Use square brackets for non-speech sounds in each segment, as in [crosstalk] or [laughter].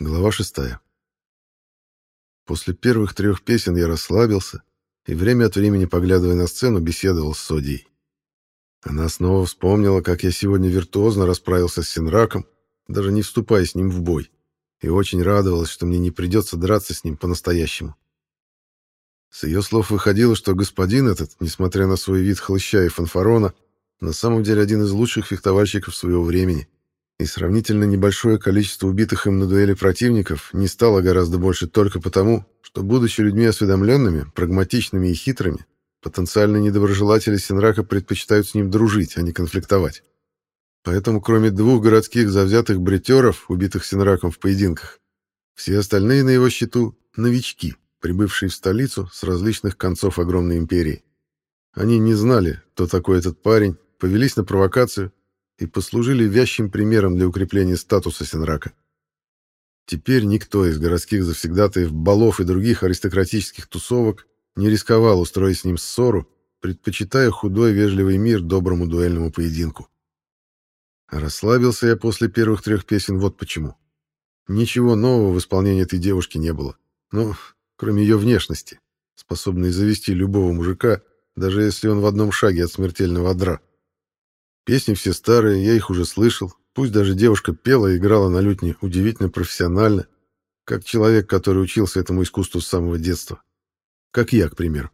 Глава шестая. После первых трех песен я расслабился и время от времени, поглядывая на сцену, беседовал с Содией. Она снова вспомнила, как я сегодня виртуозно расправился с Синраком, даже не вступая с ним в бой, и очень радовалась, что мне не придется драться с ним по-настоящему. С ее слов выходило, что господин этот, несмотря на свой вид хлыща и фанфарона, на самом деле один из лучших фехтовальщиков своего времени — и сравнительно небольшое количество убитых им на дуэли противников не стало гораздо больше только потому, что, будучи людьми осведомленными, прагматичными и хитрыми, потенциальные недоброжелатели Синрака предпочитают с ним дружить, а не конфликтовать. Поэтому, кроме двух городских завзятых бритеров, убитых Синраком в поединках, все остальные на его счету — новички, прибывшие в столицу с различных концов огромной империи. Они не знали, кто такой этот парень, повелись на провокацию и послужили вящим примером для укрепления статуса Сенрака. Теперь никто из городских завсегдатаев, балов и других аристократических тусовок не рисковал устроить с ним ссору, предпочитая худой вежливый мир доброму дуэльному поединку. Расслабился я после первых трех песен вот почему. Ничего нового в исполнении этой девушки не было. Ну, кроме ее внешности, способной завести любого мужика, даже если он в одном шаге от смертельного одра. Песни все старые, я их уже слышал. Пусть даже девушка пела и играла на лютне удивительно профессионально, как человек, который учился этому искусству с самого детства. Как я, к примеру.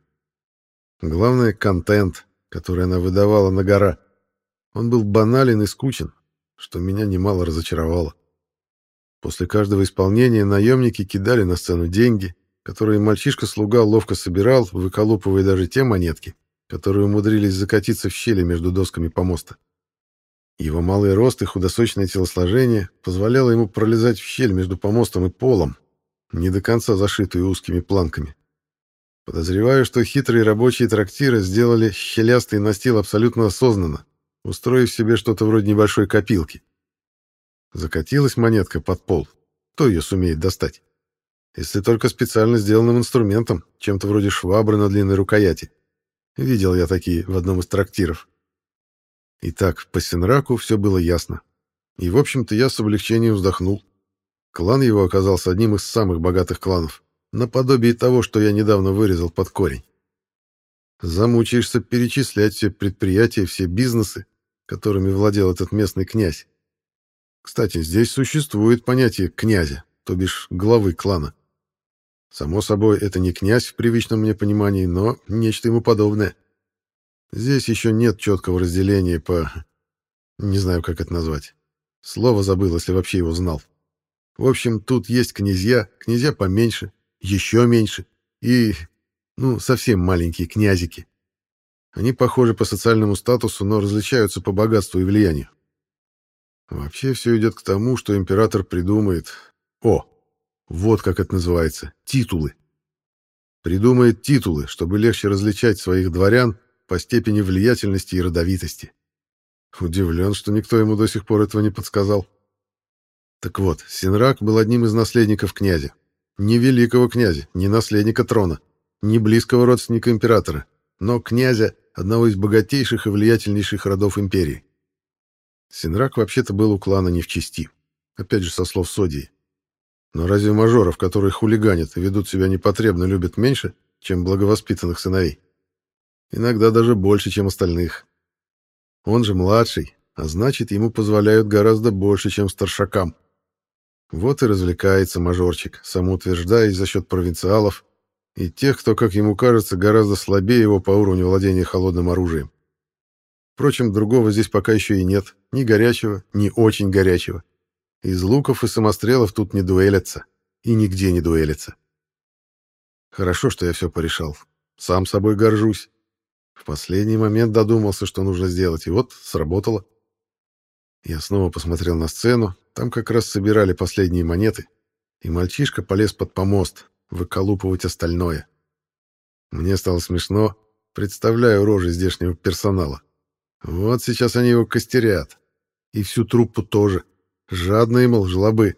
Главное — контент, который она выдавала на гора. Он был банален и скучен, что меня немало разочаровало. После каждого исполнения наемники кидали на сцену деньги, которые мальчишка-слуга ловко собирал, выколупывая даже те монетки, которые умудрились закатиться в щели между досками помоста. Его малый рост и худосочное телосложение позволяло ему пролезать в щель между помостом и полом, не до конца зашитую узкими планками. Подозреваю, что хитрые рабочие трактира сделали щелястый настил абсолютно осознанно, устроив себе что-то вроде небольшой копилки. Закатилась монетка под пол. Кто ее сумеет достать? Если только специально сделанным инструментом, чем-то вроде швабры на длинной рукояти. Видел я такие в одном из трактиров. Итак, по Сенраку все было ясно. И, в общем-то, я с облегчением вздохнул. Клан его оказался одним из самых богатых кланов, наподобие того, что я недавно вырезал под корень. Замучаешься перечислять все предприятия, все бизнесы, которыми владел этот местный князь. Кстати, здесь существует понятие «князя», то бишь главы клана. Само собой, это не князь в привычном мне понимании, но нечто ему подобное. Здесь еще нет четкого разделения по... Не знаю, как это назвать. Слово забыл, если вообще его знал. В общем, тут есть князья, князья поменьше, еще меньше и, ну, совсем маленькие князики. Они похожи по социальному статусу, но различаются по богатству и влиянию. Вообще все идет к тому, что император придумает... О, вот как это называется. Титулы. Придумает титулы, чтобы легче различать своих дворян по степени влиятельности и родовитости. Удивлен, что никто ему до сих пор этого не подсказал. Так вот, Синрак был одним из наследников князя. Не великого князя, не наследника трона, не близкого родственника императора, но князя одного из богатейших и влиятельнейших родов империи. Синрак вообще-то был у клана не в чести, опять же со слов Содии. Но разве мажоров, которые хулиганят и ведут себя непотребно, любят меньше, чем благовоспитанных сыновей? Иногда даже больше, чем остальных. Он же младший, а значит, ему позволяют гораздо больше, чем старшакам. Вот и развлекается мажорчик, самоутверждаясь за счет провинциалов и тех, кто, как ему кажется, гораздо слабее его по уровню владения холодным оружием. Впрочем, другого здесь пока еще и нет, ни горячего, ни очень горячего. Из луков и самострелов тут не дуэлятся, и нигде не дуэлятся. Хорошо, что я все порешал. Сам собой горжусь. В последний момент додумался, что нужно сделать, и вот сработало. Я снова посмотрел на сцену, там как раз собирали последние монеты, и мальчишка полез под помост, выколупывать остальное. Мне стало смешно, представляю рожи здешнего персонала. Вот сейчас они его костерят. И всю труппу тоже. Жадные, мол, жлобы.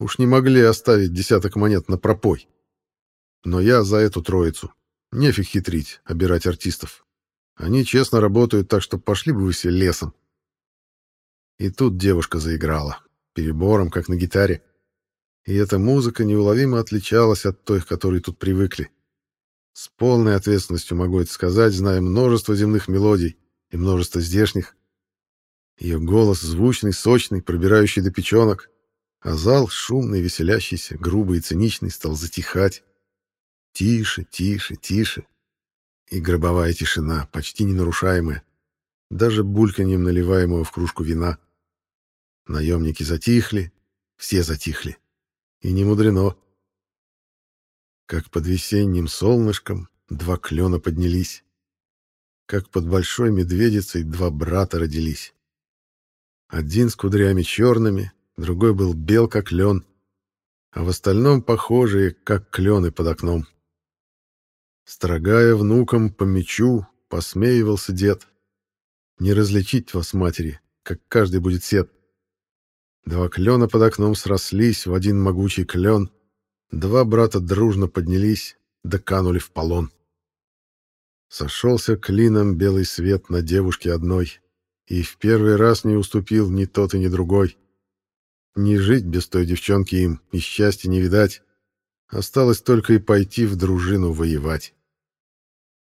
Уж не могли оставить десяток монет на пропой. Но я за эту троицу. Нефиг хитрить, обирать артистов. Они честно работают, так что пошли бы вы все лесом. И тут девушка заиграла. Перебором, как на гитаре. и эта музыка неуловимо отличалась от той, к которой тут привыкли. С полной ответственностью могу это сказать, зная множество земных мелодий и множество здешних. Ее голос звучный, сочный, пробирающий до печенок, а зал, шумный, веселящийся, грубый и циничный, стал затихать. Тише, тише, тише. И гробовая тишина, почти ненарушаемая, даже бульканьем наливаемого в кружку вина. Наемники затихли, все затихли. И не мудрено. Как под весенним солнышком два клена поднялись. Как под большой медведицей два брата родились. Один с кудрями черными, другой был бел, как лен, а в остальном похожие, как клены под окном. Строгая внуком по мечу, посмеивался дед. Не различить вас, матери, как каждый будет сед. Два клена под окном срослись в один могучий клен, два брата дружно поднялись, да канули в полон. Сошелся клином белый свет на девушке одной, и в первый раз не уступил ни тот и ни другой. Не жить без той девчонки им, и счастья не видать. Осталось только и пойти в дружину воевать.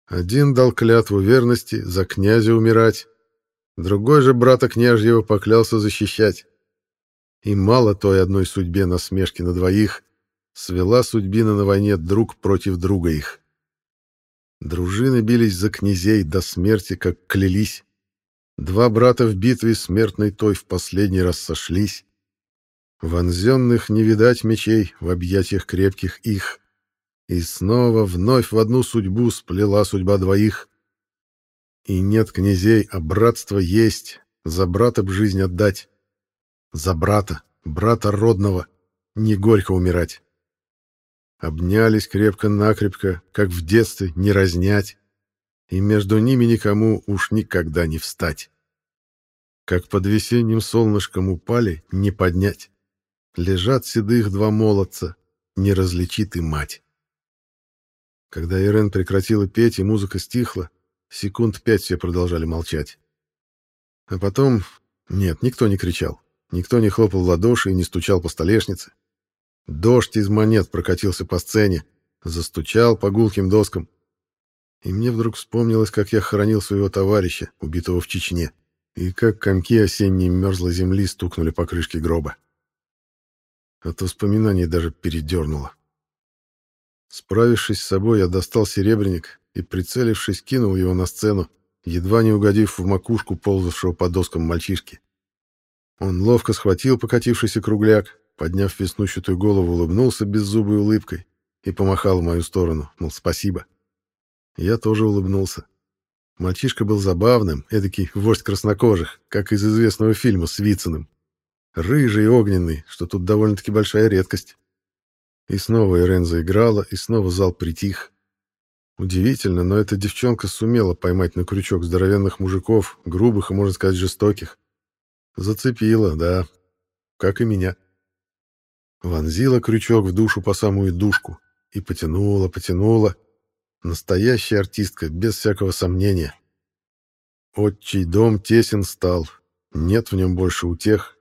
Один дал клятву верности за князя умирать, другой же брата княжьего поклялся защищать. И мало той одной судьбе насмешки на двоих, свела судьбина на войне друг против друга их. Дружины бились за князей до смерти, как клялись. Два брата в битве смертной той в последний раз сошлись. Вонзенных не видать мечей в объятиях крепких их. И снова вновь в одну судьбу сплела судьба двоих. И нет князей, а братство есть, за брата б жизнь отдать. За брата, брата родного, не горько умирать. Обнялись крепко-накрепко, как в детстве, не разнять, и между ними никому уж никогда не встать. Как под весенним солнышком упали, не поднять. Лежат седых два молодца, не различит и мать. Когда Ирен прекратила петь и музыка стихла, секунд пять все продолжали молчать. А потом... Нет, никто не кричал, никто не хлопал в ладоши и не стучал по столешнице. Дождь из монет прокатился по сцене, застучал по гулким доскам. И мне вдруг вспомнилось, как я хоронил своего товарища, убитого в Чечне, и как комки осенней мерзлой земли стукнули по крышке гроба. От воспоминаний даже передернуло. Справившись с собой, я достал серебряник и, прицелившись, кинул его на сцену, едва не угодив в макушку ползавшего по доскам мальчишки. Он ловко схватил покатившийся кругляк, подняв веснущатую голову, улыбнулся беззубой улыбкой и помахал в мою сторону, мол, спасибо. Я тоже улыбнулся. Мальчишка был забавным, эдакий вождь краснокожих, как из известного фильма с Вициным. Рыжий и огненный, что тут довольно-таки большая редкость. И снова Ирен заиграла, и снова зал притих. Удивительно, но эта девчонка сумела поймать на крючок здоровенных мужиков, грубых и, можно сказать, жестоких. Зацепила, да, как и меня. Вонзила крючок в душу по самую душку и потянула, потянула. Настоящая артистка, без всякого сомнения. Отчий дом тесен стал, нет в нем больше утех.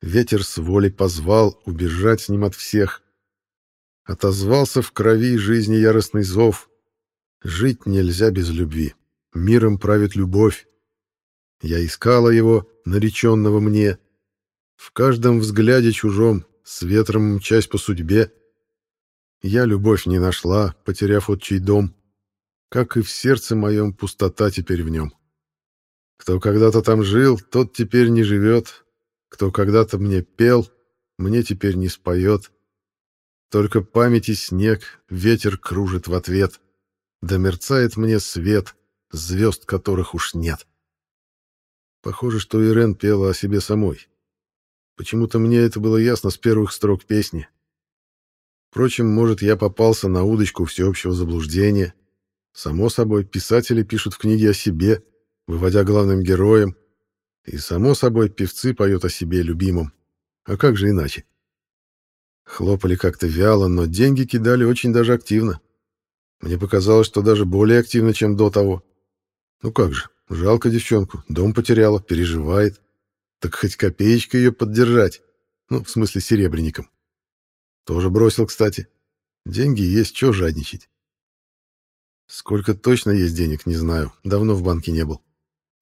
Ветер с воли позвал убежать с ним от всех. Отозвался в крови жизни яростный зов. Жить нельзя без любви, миром правит любовь. Я искала его, нареченного мне, в каждом взгляде чужом с ветром мчась по судьбе. Я любовь не нашла, потеряв отчий дом, как и в сердце моем пустота теперь в нем. Кто когда-то там жил, тот теперь не живет, кто когда-то мне пел, мне теперь не споет. Только памяти снег, ветер кружит в ответ, да мерцает мне свет, звезд которых уж нет. Похоже, что Ирен пела о себе самой. Почему-то мне это было ясно с первых строк песни. Впрочем, может, я попался на удочку всеобщего заблуждения. Само собой, писатели пишут в книге о себе, выводя главным героем. И, само собой, певцы поют о себе любимом. А как же иначе? Хлопали как-то вяло, но деньги кидали очень даже активно. Мне показалось, что даже более активно, чем до того. Ну как же, жалко девчонку, дом потеряла, переживает. Так хоть копеечка ее поддержать. Ну, в смысле, серебряником. Тоже бросил, кстати. Деньги есть, чё жадничать? Сколько точно есть денег, не знаю. Давно в банке не был.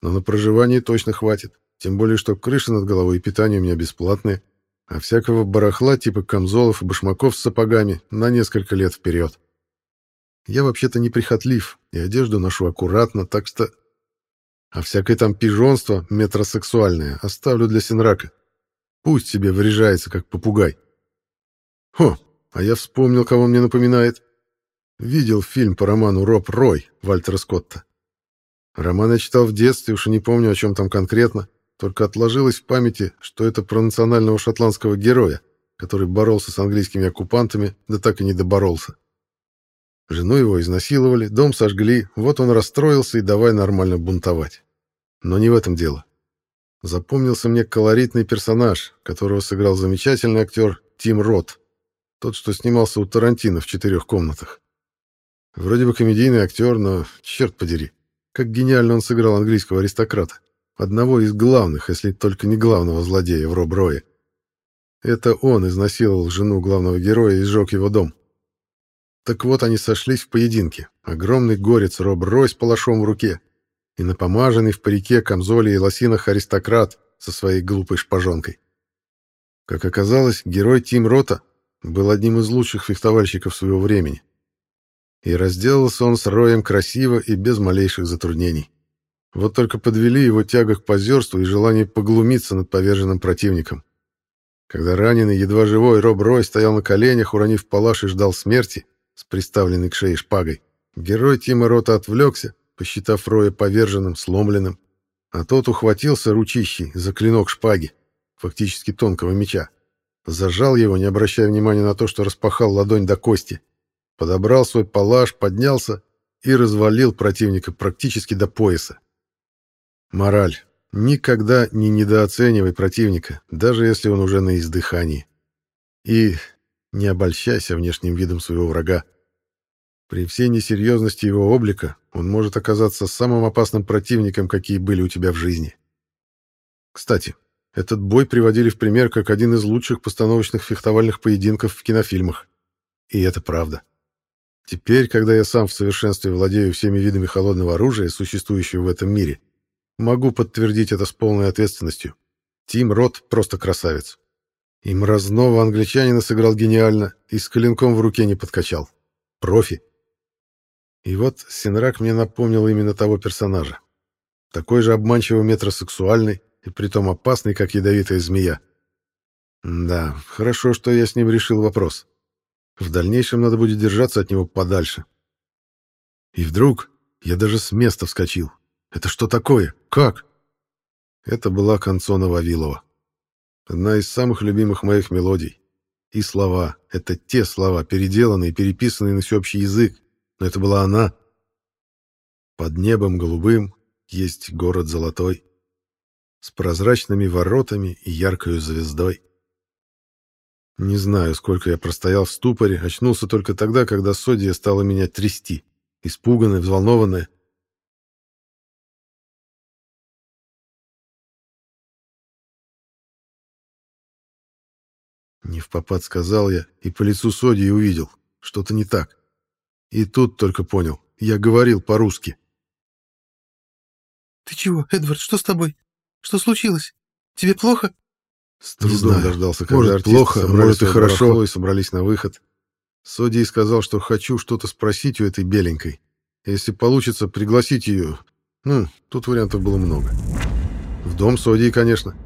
Но на проживание точно хватит. Тем более, что крыша над головой и питание у меня бесплатные. А всякого барахла типа камзолов и башмаков с сапогами на несколько лет вперед. Я вообще-то не прихотлив, и одежду ношу аккуратно, так что... А всякое там пижонство метросексуальное оставлю для Синрака. Пусть себе выряжается, как попугай. Хо, а я вспомнил, кого мне напоминает. Видел фильм по роману «Роб Рой» Вальтера Скотта. Роман я читал в детстве, уж и не помню, о чем там конкретно, только отложилось в памяти, что это про национального шотландского героя, который боролся с английскими оккупантами, да так и не доборолся. Жену его изнасиловали, дом сожгли, вот он расстроился и давай нормально бунтовать. Но не в этом дело. Запомнился мне колоритный персонаж, которого сыграл замечательный актер Тим Рот, тот, что снимался у Тарантино в четырех комнатах. Вроде бы комедийный актер, но, черт подери, как гениально он сыграл английского аристократа. Одного из главных, если только не главного злодея в Роб Рое. Это он изнасиловал жену главного героя и сжег его дом. Так вот, они сошлись в поединке. Огромный горец Роб Рой с палашом в руке и напомаженный в парике, камзоле и лосинах аристократ со своей глупой шпажонкой. Как оказалось, герой Тим Рота был одним из лучших фехтовальщиков своего времени. И разделался он с Роем красиво и без малейших затруднений. Вот только подвели его тяга к позерству и желание поглумиться над поверженным противником. Когда раненый, едва живой Роб Рой стоял на коленях, уронив палаш и ждал смерти, с приставленной к шее шпагой. Герой Тима Рота отвлекся, посчитав Роя поверженным, сломленным, а тот ухватился ручищей за клинок шпаги, фактически тонкого меча. Зажал его, не обращая внимания на то, что распахал ладонь до кости. Подобрал свой палаш, поднялся и развалил противника практически до пояса. Мораль. Никогда не недооценивай противника, даже если он уже на издыхании. И не обольщайся внешним видом своего врага. При всей несерьезности его облика он может оказаться самым опасным противником, какие были у тебя в жизни. Кстати, этот бой приводили в пример как один из лучших постановочных фехтовальных поединков в кинофильмах. И это правда. Теперь, когда я сам в совершенстве владею всеми видами холодного оружия, существующего в этом мире, могу подтвердить это с полной ответственностью. Тим Рот просто красавец. И мразного англичанина сыграл гениально, и с коленком в руке не подкачал. Профи. И вот Синрак мне напомнил именно того персонажа. Такой же обманчиво метросексуальный и притом опасный, как ядовитая змея. Да, хорошо, что я с ним решил вопрос. В дальнейшем надо будет держаться от него подальше. И вдруг я даже с места вскочил. Это что такое? Как? Это была Концона Вавилова. Одна из самых любимых моих мелодий. И слова — это те слова, переделанные, переписанные на всеобщий язык, но это была она. Под небом голубым есть город золотой, с прозрачными воротами и яркою звездой. Не знаю, сколько я простоял в ступоре, очнулся только тогда, когда Содия стала меня трясти, испуганная, взволнованная. Не в попад сказал я, и по лицу Содии увидел. Что-то не так. И тут только понял. Я говорил по-русски. «Ты чего, Эдвард, что с тобой? Что случилось? Тебе плохо?» С трудом знаю. дождался, когда может, артисты плохо, может, и хорошо. и собрались на выход. Содий сказал, что хочу что-то спросить у этой беленькой. Если получится, пригласить ее. Ну, тут вариантов было много. В дом Содии, конечно.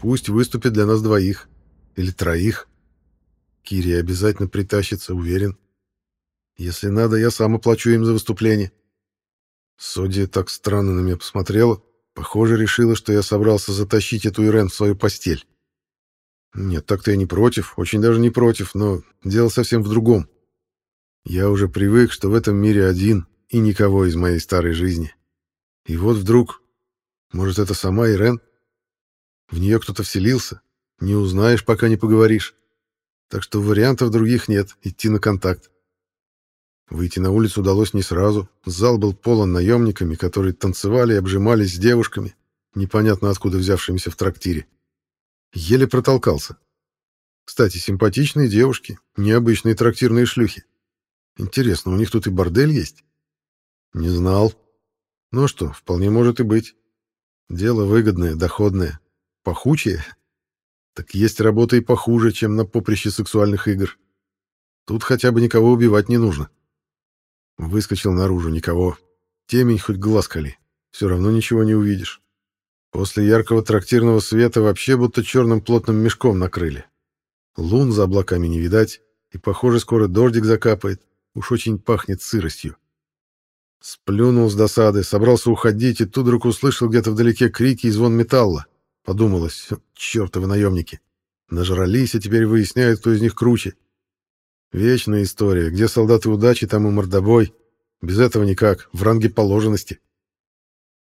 Пусть выступит для нас двоих. Или троих. Кири обязательно притащится, уверен. Если надо, я сам оплачу им за выступление. Соди так странно на меня посмотрела. Похоже, решила, что я собрался затащить эту Ирен в свою постель. Нет, так-то я не против, очень даже не против, но дело совсем в другом. Я уже привык, что в этом мире один и никого из моей старой жизни. И вот вдруг... Может, это сама Ирен? В нее кто-то вселился? Не узнаешь, пока не поговоришь. Так что вариантов других нет, идти на контакт. Выйти на улицу удалось не сразу. Зал был полон наемниками, которые танцевали и обжимались с девушками, непонятно откуда взявшимися в трактире. Еле протолкался. Кстати, симпатичные девушки, необычные трактирные шлюхи. Интересно, у них тут и бордель есть? Не знал. Ну что, вполне может и быть. Дело выгодное, доходное. Пахучее? Так есть работа и похуже, чем на поприще сексуальных игр. Тут хотя бы никого убивать не нужно. Выскочил наружу, никого. Темень хоть глаз кали. Все равно ничего не увидишь. После яркого трактирного света вообще будто черным плотным мешком накрыли. Лун за облаками не видать, и, похоже, скоро дождик закапает. Уж очень пахнет сыростью. Сплюнул с досады, собрался уходить, и тут вдруг услышал где-то вдалеке крики и звон металла. Подумалось, чертовы наемники. Нажрались, и теперь выясняют, кто из них круче. Вечная история. Где солдаты удачи, там и мордобой. Без этого никак, в ранге положенности.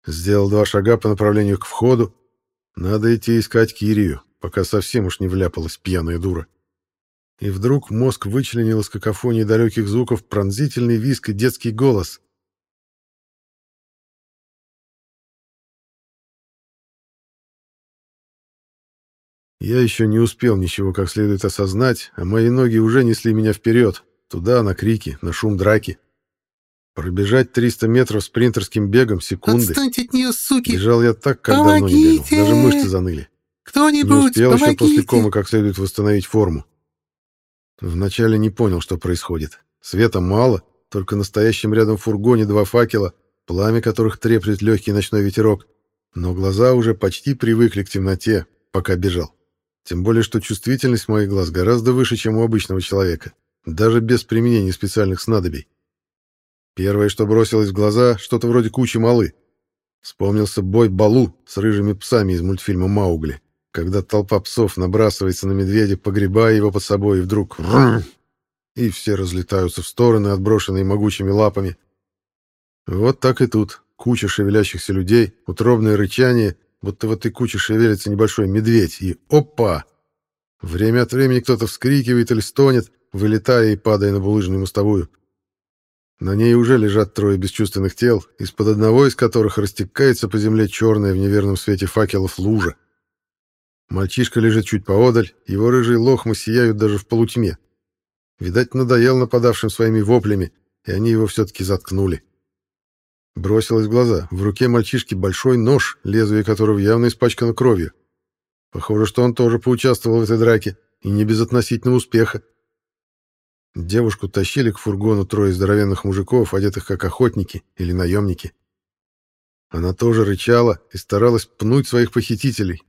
Сделал два шага по направлению к входу. Надо идти искать Кирию, пока совсем уж не вляпалась пьяная дура. И вдруг мозг вычленил из какофонии далеких звуков пронзительный виск и детский голос. Я еще не успел ничего как следует осознать, а мои ноги уже несли меня вперед, туда, на крики, на шум драки. Пробежать 300 метров спринтерским бегом секунды. Отстаньте от нее, суки! Бежал я так, как давно не бегал. Даже мышцы заныли. Кто-нибудь, Не успел помогите! еще после комы как следует восстановить форму. Вначале не понял, что происходит. Света мало, только на стоящем рядом фургоне два факела, пламя которых треплет легкий ночной ветерок. Но глаза уже почти привыкли к темноте, пока бежал. Тем более, что чувствительность моих глаз гораздо выше, чем у обычного человека, даже без применения специальных снадобий. Первое, что бросилось в глаза, что-то вроде кучи малы. Вспомнился бой Балу с рыжими псами из мультфильма «Маугли», когда толпа псов набрасывается на медведя, погребая его под собой, и вдруг... И все разлетаются в стороны, отброшенные могучими лапами. Вот так и тут. Куча шевелящихся людей, утробное рычание, будто в этой куче шевелится небольшой медведь, и опа! Время от времени кто-то вскрикивает или стонет, вылетая и падая на булыжную мостовую. На ней уже лежат трое бесчувственных тел, из-под одного из которых растекается по земле черная в неверном свете факелов лужа. Мальчишка лежит чуть поодаль, его рыжие лохмы сияют даже в полутьме. Видать, надоел нападавшим своими воплями, и они его все-таки заткнули. Бросилось в глаза. В руке мальчишки большой нож, лезвие которого явно испачкано кровью. Похоже, что он тоже поучаствовал в этой драке, и не без относительного успеха. Девушку тащили к фургону трое здоровенных мужиков, одетых как охотники или наемники. Она тоже рычала и старалась пнуть своих похитителей.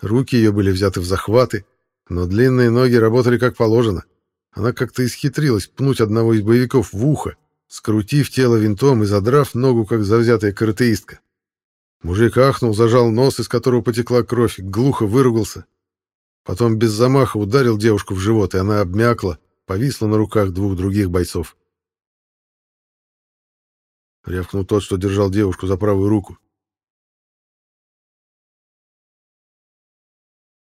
Руки ее были взяты в захваты, но длинные ноги работали как положено. Она как-то исхитрилась пнуть одного из боевиков в ухо, скрутив тело винтом и задрав ногу, как завзятая каратеистка. Мужик ахнул, зажал нос, из которого потекла кровь, глухо выругался. Потом без замаха ударил девушку в живот, и она обмякла, повисла на руках двух других бойцов. Рявкнул тот, что держал девушку за правую руку.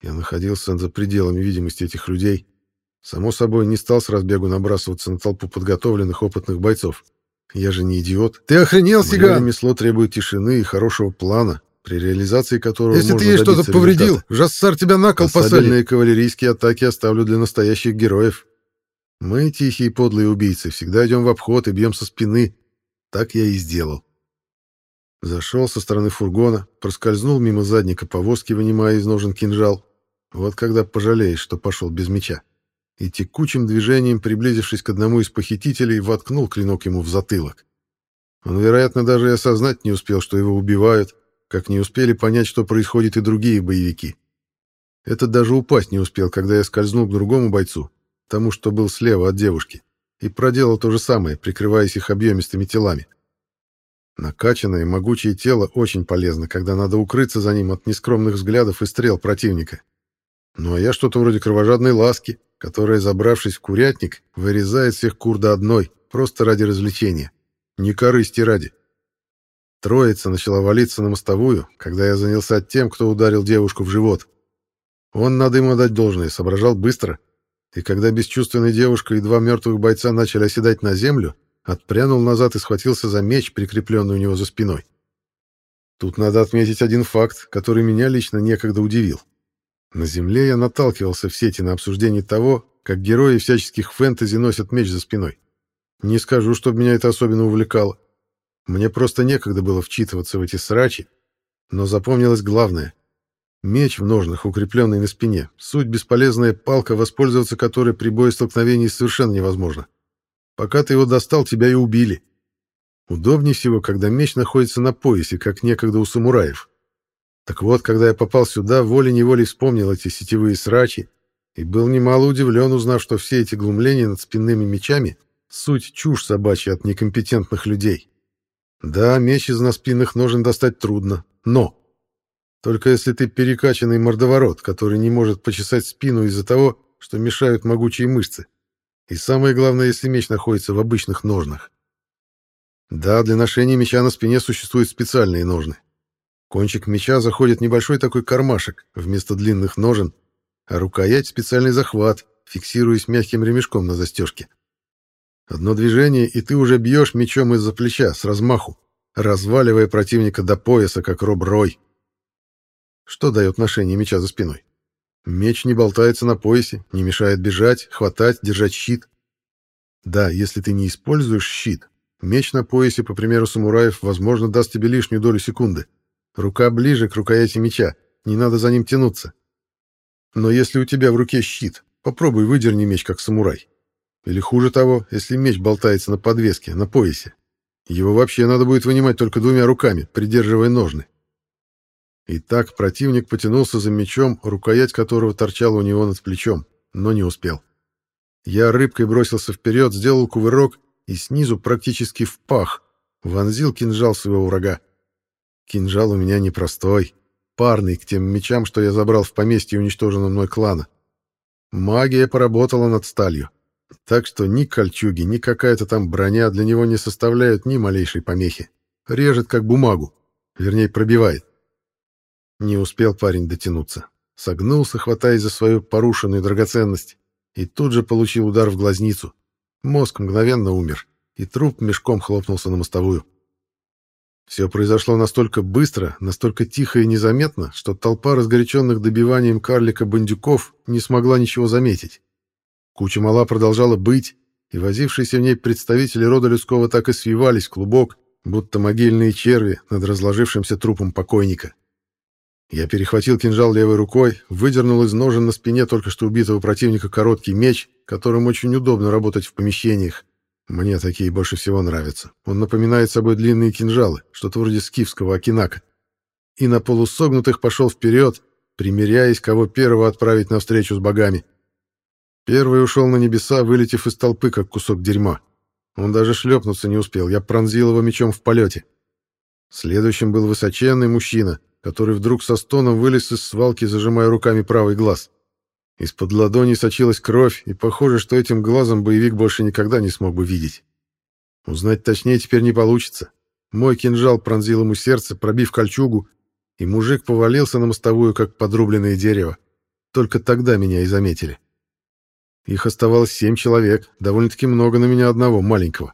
Я находился за пределами видимости этих людей. Само собой, не стал с разбегу набрасываться на толпу подготовленных опытных бойцов. Я же не идиот. Ты охренел, Сиган? ремесло требует тишины и хорошего плана, при реализации которого Если ты можно ей что-то повредил. Жассар тебя на кол. Особенные кавалерийские атаки оставлю для настоящих героев. Мы, тихие подлые убийцы, всегда идем в обход и бьем со спины. Так я и сделал. Зашел со стороны фургона, проскользнул мимо задника повозки, вынимая из ножен кинжал. Вот когда пожалеешь, что пошел без меча. И текучим движением, приблизившись к одному из похитителей, воткнул клинок ему в затылок. Он, вероятно, даже и осознать не успел, что его убивают, как не успели понять, что происходит и другие боевики. Этот даже упасть не успел, когда я скользнул к другому бойцу, тому, что был слева от девушки, и проделал то же самое, прикрываясь их объемистыми телами. Накачанное, могучее тело очень полезно, когда надо укрыться за ним от нескромных взглядов и стрел противника. Ну а я что-то вроде кровожадной ласки, которая, забравшись в курятник, вырезает всех кур до одной, просто ради развлечения. Не корысти ради. Троица начала валиться на мостовую, когда я занялся тем, кто ударил девушку в живот. Он, надо ему отдать должное, соображал быстро, и когда бесчувственная девушка и два мертвых бойца начали оседать на землю, отпрянул назад и схватился за меч, прикрепленный у него за спиной. Тут надо отметить один факт, который меня лично некогда удивил. На земле я наталкивался в сети на обсуждение того, как герои всяческих фэнтези носят меч за спиной. Не скажу, чтобы меня это особенно увлекало. Мне просто некогда было вчитываться в эти срачи, но запомнилось главное. Меч в ножнах, укрепленный на спине, суть бесполезная палка, воспользоваться которой при боестолкновении совершенно невозможно. Пока ты его достал, тебя и убили. Удобнее всего, когда меч находится на поясе, как некогда у самураев. Так вот, когда я попал сюда, волей-неволей вспомнил эти сетевые срачи и был немало удивлен, узнав, что все эти глумления над спинными мечами — суть чушь собачья от некомпетентных людей. Да, меч из наспинных ножен достать трудно, но... Только если ты перекачанный мордоворот, который не может почесать спину из-за того, что мешают могучие мышцы. И самое главное, если меч находится в обычных ножнах. Да, для ношения меча на спине существуют специальные ножны. Кончик меча заходит небольшой такой кармашек вместо длинных ножен, а рукоять — специальный захват, фиксируясь мягким ремешком на застежке. Одно движение, и ты уже бьешь мечом из-за плеча, с размаху, разваливая противника до пояса, как роб-рой. Что дает ношение меча за спиной? Меч не болтается на поясе, не мешает бежать, хватать, держать щит. Да, если ты не используешь щит, меч на поясе, по примеру самураев, возможно, даст тебе лишнюю долю секунды. Рука ближе к рукояти меча, не надо за ним тянуться. Но если у тебя в руке щит, попробуй выдерни меч, как самурай. Или хуже того, если меч болтается на подвеске, на поясе. Его вообще надо будет вынимать только двумя руками, придерживая ножны. Итак, противник потянулся за мечом, рукоять которого торчала у него над плечом, но не успел. Я рыбкой бросился вперед, сделал кувырок и снизу практически в пах вонзил кинжал своего врага. Кинжал у меня непростой, парный к тем мечам, что я забрал в поместье уничтоженного мной клана. Магия поработала над сталью. Так что ни кольчуги, ни какая-то там броня для него не составляют ни малейшей помехи. Режет как бумагу, вернее пробивает. Не успел парень дотянуться. Согнулся, хватаясь за свою порушенную драгоценность, и тут же получил удар в глазницу. Мозг мгновенно умер, и труп мешком хлопнулся на мостовую. Все произошло настолько быстро, настолько тихо и незаметно, что толпа разгоряченных добиванием карлика бандюков не смогла ничего заметить. Куча мала продолжала быть, и возившиеся в ней представители рода людского так и свивались в клубок, будто могильные черви над разложившимся трупом покойника. Я перехватил кинжал левой рукой, выдернул из ножен на спине только что убитого противника короткий меч, которым очень удобно работать в помещениях, мне такие больше всего нравятся. Он напоминает собой длинные кинжалы, что-то вроде скифского акинака. И на полусогнутых пошел вперед, примеряясь, кого первого отправить на встречу с богами. Первый ушел на небеса, вылетев из толпы, как кусок дерьма. Он даже шлепнуться не успел, я пронзил его мечом в полете. Следующим был высоченный мужчина, который вдруг со стоном вылез из свалки, зажимая руками правый глаз. Из-под ладони сочилась кровь, и похоже, что этим глазом боевик больше никогда не смог бы видеть. Узнать точнее теперь не получится. Мой кинжал пронзил ему сердце, пробив кольчугу, и мужик повалился на мостовую, как подрубленное дерево. Только тогда меня и заметили. Их оставалось семь человек, довольно-таки много на меня одного, маленького.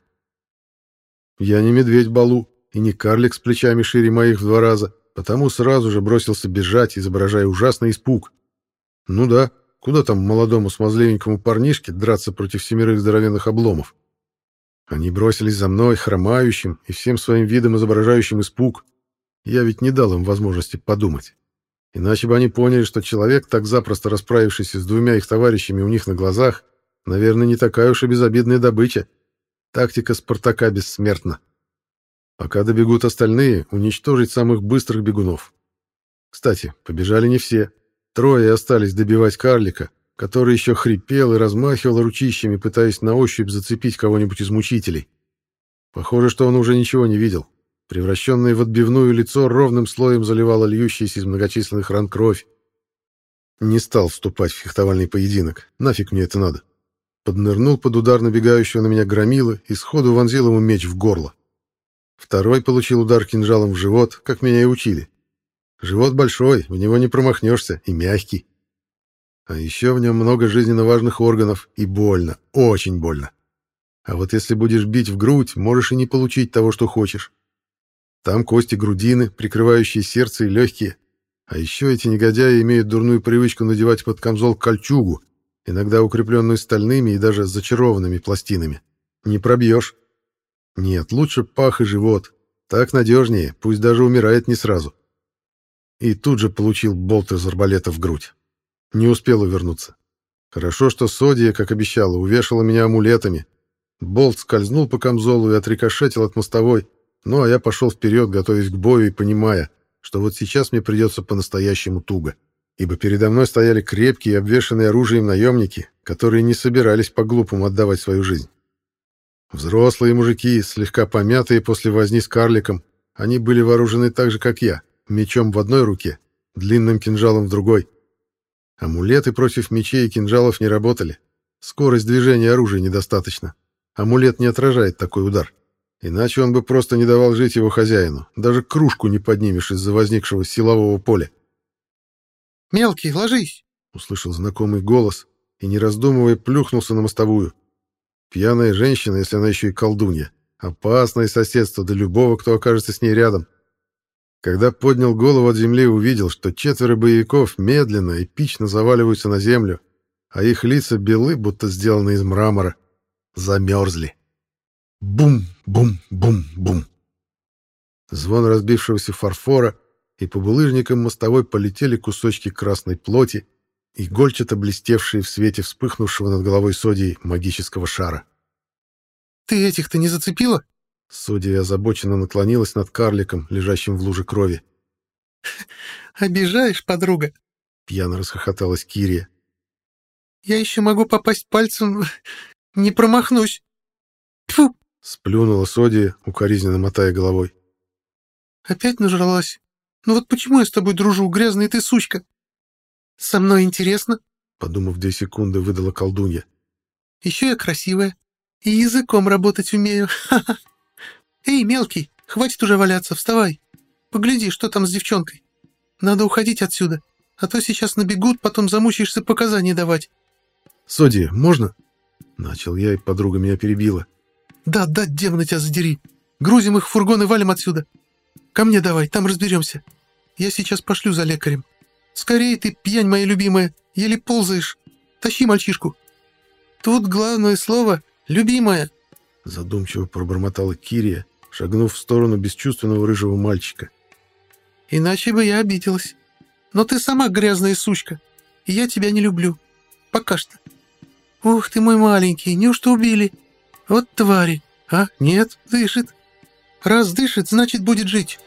Я не медведь Балу и не карлик с плечами шире моих в два раза, потому сразу же бросился бежать, изображая ужасный испуг. Ну да, Куда там молодому смазливенькому парнишке драться против семерых здоровенных обломов? Они бросились за мной, хромающим и всем своим видом изображающим испуг. Я ведь не дал им возможности подумать. Иначе бы они поняли, что человек, так запросто расправившийся с двумя их товарищами у них на глазах, наверное, не такая уж и безобидная добыча. Тактика Спартака бессмертна. Пока добегут остальные, уничтожить самых быстрых бегунов. Кстати, побежали не все. Трое остались добивать карлика, который еще хрипел и размахивал ручищами, пытаясь на ощупь зацепить кого-нибудь из мучителей. Похоже, что он уже ничего не видел. Превращенное в отбивную лицо ровным слоем заливало льющаяся из многочисленных ран кровь. Не стал вступать в фехтовальный поединок. Нафиг мне это надо. Поднырнул под удар набегающего на меня громила и сходу вонзил ему меч в горло. Второй получил удар кинжалом в живот, как меня и учили. Живот большой, в него не промахнешься, и мягкий. А еще в нем много жизненно важных органов, и больно, очень больно. А вот если будешь бить в грудь, можешь и не получить того, что хочешь. Там кости грудины, прикрывающие сердце и легкие, А еще эти негодяи имеют дурную привычку надевать под камзол кольчугу, иногда укрепленную стальными и даже зачарованными пластинами. Не пробьешь. Нет, лучше пах и живот. Так надежнее, пусть даже умирает не сразу. И тут же получил болт из арбалета в грудь. Не успел увернуться. Хорошо, что Содия, как обещала, увешала меня амулетами. Болт скользнул по камзолу и отрикошетил от мостовой, ну а я пошел вперед, готовясь к бою и понимая, что вот сейчас мне придется по-настоящему туго, ибо передо мной стояли крепкие, обвешанные оружием наемники, которые не собирались по-глупому отдавать свою жизнь. Взрослые мужики, слегка помятые после возни с карликом, они были вооружены так же, как я, мечом в одной руке, длинным кинжалом в другой. Амулеты против мечей и кинжалов не работали. Скорость движения оружия недостаточно. Амулет не отражает такой удар. Иначе он бы просто не давал жить его хозяину. Даже кружку не поднимешь из-за возникшего силового поля. «Мелкий, ложись!» — услышал знакомый голос и, не раздумывая, плюхнулся на мостовую. Пьяная женщина, если она еще и колдунья. Опасное соседство для любого, кто окажется с ней рядом. Когда поднял голову от земли, увидел, что четверо боевиков медленно, эпично заваливаются на землю, а их лица белы, будто сделаны из мрамора. Замерзли. Бум-бум-бум-бум. Звон разбившегося фарфора, и по булыжникам мостовой полетели кусочки красной плоти, игольчато блестевшие в свете вспыхнувшего над головой Содии магического шара. «Ты этих-то не зацепила?» Содия озабоченно наклонилась над карликом, лежащим в луже крови. [laughs] «Обижаешь, подруга?» — пьяно расхохоталась Кирия. «Я еще могу попасть пальцем... [laughs] Не промахнусь. Тьфу!» — сплюнула Содия, укоризненно мотая головой. «Опять нажралась? Ну вот почему я с тобой дружу, грязная ты сучка?» «Со мной интересно?» — подумав две секунды, выдала колдунья. «Еще я красивая. И языком работать умею. [laughs] Ха-ха. Эй, мелкий, хватит уже валяться, вставай. Погляди, что там с девчонкой. Надо уходить отсюда, а то сейчас набегут, потом замучаешься показания давать». «Соди, можно?» — начал я, и подруга меня перебила. «Да, да, демона тебя задери. Грузим их в фургон и валим отсюда. Ко мне давай, там разберемся. Я сейчас пошлю за лекарем. Скорее ты, пьянь моя любимая, еле ползаешь. Тащи мальчишку. Тут главное слово «любимая». Задумчиво пробормотала Кирия, шагнув в сторону бесчувственного рыжего мальчика. Иначе бы я обиделась. Но ты сама грязная сучка, и я тебя не люблю. Пока что. Ух ты мой маленький, неужто убили? Вот твари. А, нет, дышит. Раз дышит, значит, будет жить.